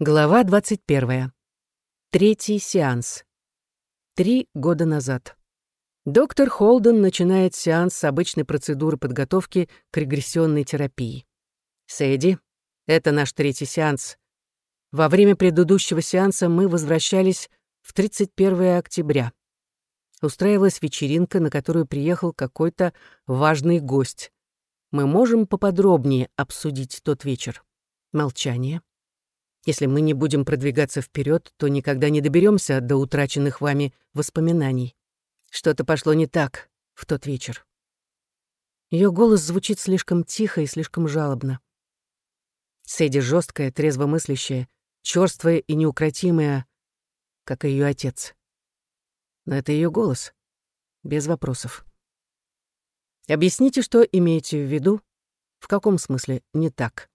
Глава 21. Третий сеанс. Три года назад. Доктор Холден начинает сеанс с обычной процедуры подготовки к регрессионной терапии. Сэдди, это наш третий сеанс. Во время предыдущего сеанса мы возвращались в 31 октября. Устраивалась вечеринка, на которую приехал какой-то важный гость. Мы можем поподробнее обсудить тот вечер. Молчание. Если мы не будем продвигаться вперед, то никогда не доберемся до утраченных вами воспоминаний. Что-то пошло не так в тот вечер. Ее голос звучит слишком тихо и слишком жалобно. Сэдди жесткая, трезвомыслящая, черствая и неукротимая, как и ее отец. Но это ее голос. Без вопросов. Объясните, что имеете в виду? В каком смысле не так?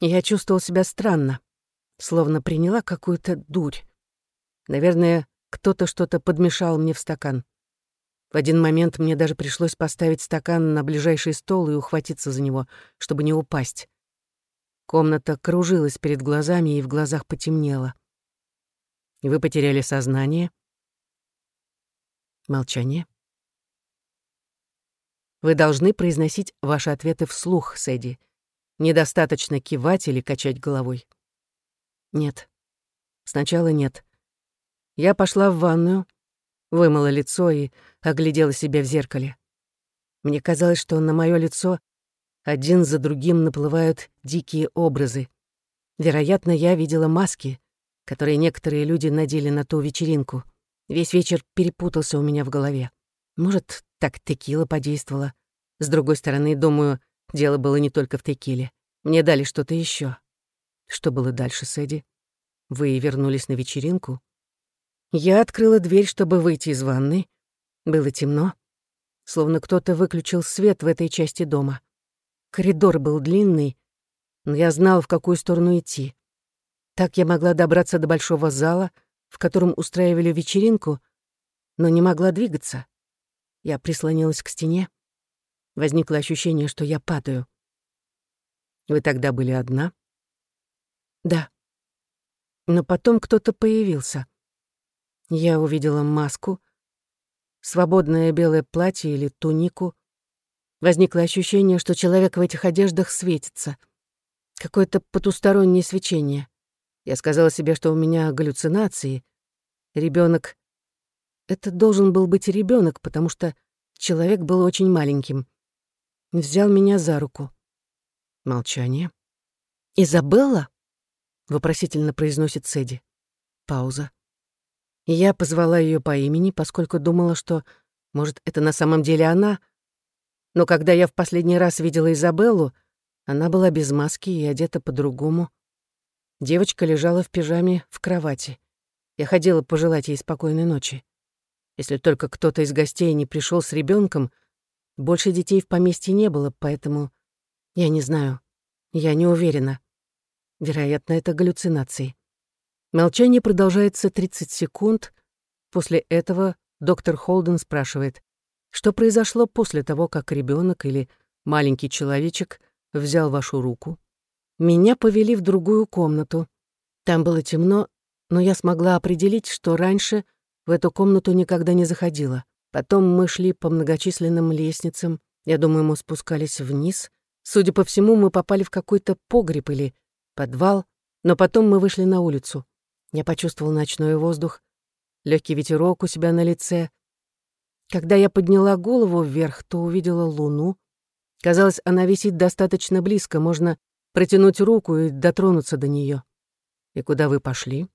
Я чувствовал себя странно словно приняла какую-то дурь. Наверное, кто-то что-то подмешал мне в стакан. В один момент мне даже пришлось поставить стакан на ближайший стол и ухватиться за него, чтобы не упасть. Комната кружилась перед глазами, и в глазах потемнело. «Вы потеряли сознание?» Молчание. Вы должны произносить ваши ответы вслух, Сэдди. Недостаточно кивать или качать головой. Нет. Сначала нет. Я пошла в ванную, вымыла лицо и оглядела себя в зеркале. Мне казалось, что на мое лицо один за другим наплывают дикие образы. Вероятно, я видела маски, которые некоторые люди надели на ту вечеринку. Весь вечер перепутался у меня в голове. Может, так текила подействовала. С другой стороны, думаю, дело было не только в текиле. Мне дали что-то еще. Что было дальше, Сэдди? Вы вернулись на вечеринку? Я открыла дверь, чтобы выйти из ванной. Было темно, словно кто-то выключил свет в этой части дома. Коридор был длинный, но я знала, в какую сторону идти. Так я могла добраться до большого зала, в котором устраивали вечеринку, но не могла двигаться. Я прислонилась к стене. Возникло ощущение, что я падаю. Вы тогда были одна? Да. Но потом кто-то появился. Я увидела маску, свободное белое платье или тунику. Возникло ощущение, что человек в этих одеждах светится. Какое-то потустороннее свечение. Я сказала себе, что у меня галлюцинации. Ребенок. Это должен был быть ребенок, потому что человек был очень маленьким. Взял меня за руку. Молчание. «Изабелла?» — вопросительно произносит Сэдди. Пауза. я позвала ее по имени, поскольку думала, что, может, это на самом деле она. Но когда я в последний раз видела Изабеллу, она была без маски и одета по-другому. Девочка лежала в пижаме в кровати. Я ходила пожелать ей спокойной ночи. Если только кто-то из гостей не пришел с ребенком, больше детей в поместье не было, поэтому я не знаю. Я не уверена. Вероятно, это галлюцинации. Молчание продолжается 30 секунд. После этого доктор Холден спрашивает, что произошло после того, как ребенок или маленький человечек взял вашу руку. Меня повели в другую комнату. Там было темно, но я смогла определить, что раньше в эту комнату никогда не заходила. Потом мы шли по многочисленным лестницам. Я думаю, мы спускались вниз. Судя по всему, мы попали в какой-то погреб или подвал, но потом мы вышли на улицу. Я почувствовал ночной воздух, легкий ветерок у себя на лице. Когда я подняла голову вверх, то увидела луну. Казалось, она висит достаточно близко, можно протянуть руку и дотронуться до нее. И куда вы пошли?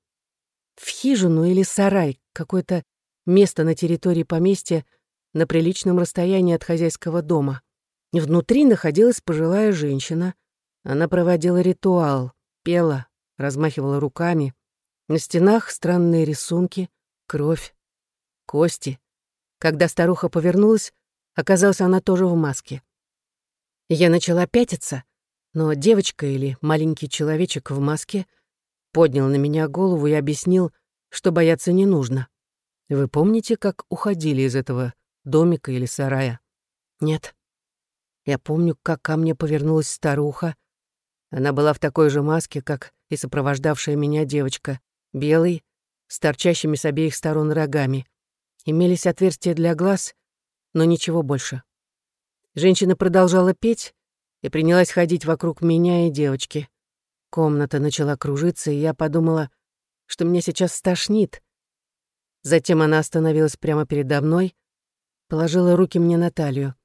В хижину или сарай, какое-то место на территории поместья на приличном расстоянии от хозяйского дома. Внутри находилась пожилая женщина. Она проводила ритуал, пела, размахивала руками. На стенах странные рисунки, кровь, кости. Когда старуха повернулась, оказалась она тоже в маске. Я начала пятиться, но девочка или маленький человечек в маске поднял на меня голову и объяснил, что бояться не нужно. Вы помните, как уходили из этого домика или сарая? Нет. Я помню, как ко мне повернулась старуха, она была в такой же маске, как и сопровождавшая меня девочка, белый, с торчащими с обеих сторон рогами. Имелись отверстия для глаз, но ничего больше. Женщина продолжала петь и принялась ходить вокруг меня и девочки. Комната начала кружиться, и я подумала, что меня сейчас стошнит. Затем она остановилась прямо передо мной, положила руки мне на талию.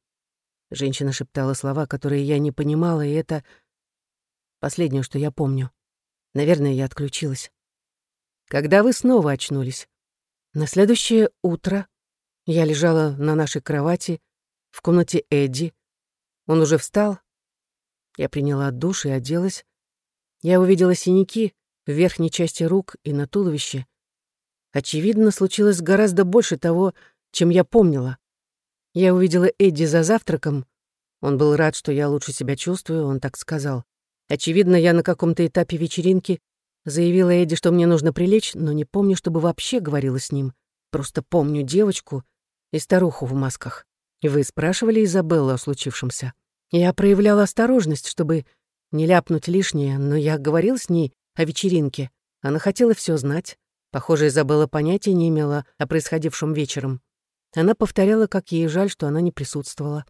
Женщина шептала слова, которые я не понимала, и это последнее, что я помню. Наверное, я отключилась. Когда вы снова очнулись? На следующее утро я лежала на нашей кровати в комнате Эдди. Он уже встал. Я приняла душ и оделась. Я увидела синяки в верхней части рук и на туловище. Очевидно, случилось гораздо больше того, чем я помнила. Я увидела Эдди за завтраком. Он был рад, что я лучше себя чувствую, он так сказал. Очевидно, я на каком-то этапе вечеринки заявила Эдди, что мне нужно прилечь, но не помню, чтобы вообще говорила с ним. Просто помню девочку и старуху в масках. Вы спрашивали Изабеллу о случившемся? Я проявляла осторожность, чтобы не ляпнуть лишнее, но я говорил с ней о вечеринке. Она хотела все знать. Похоже, Изабелла понятия не имела о происходившем вечером. Она повторяла, как ей жаль, что она не присутствовала.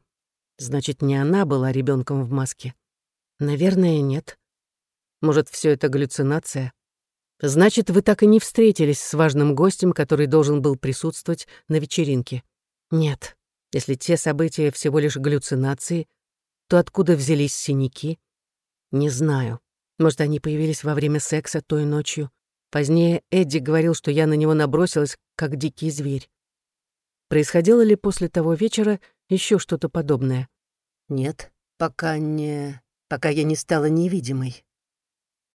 Значит, не она была ребенком в маске. Наверное, нет. Может, все это галлюцинация? Значит, вы так и не встретились с важным гостем, который должен был присутствовать на вечеринке. Нет. Если те события всего лишь галлюцинации, то откуда взялись синяки? Не знаю. Может, они появились во время секса той ночью. Позднее Эдди говорил, что я на него набросилась, как дикий зверь. Происходило ли после того вечера еще что-то подобное? Нет, пока не... пока я не стала невидимой.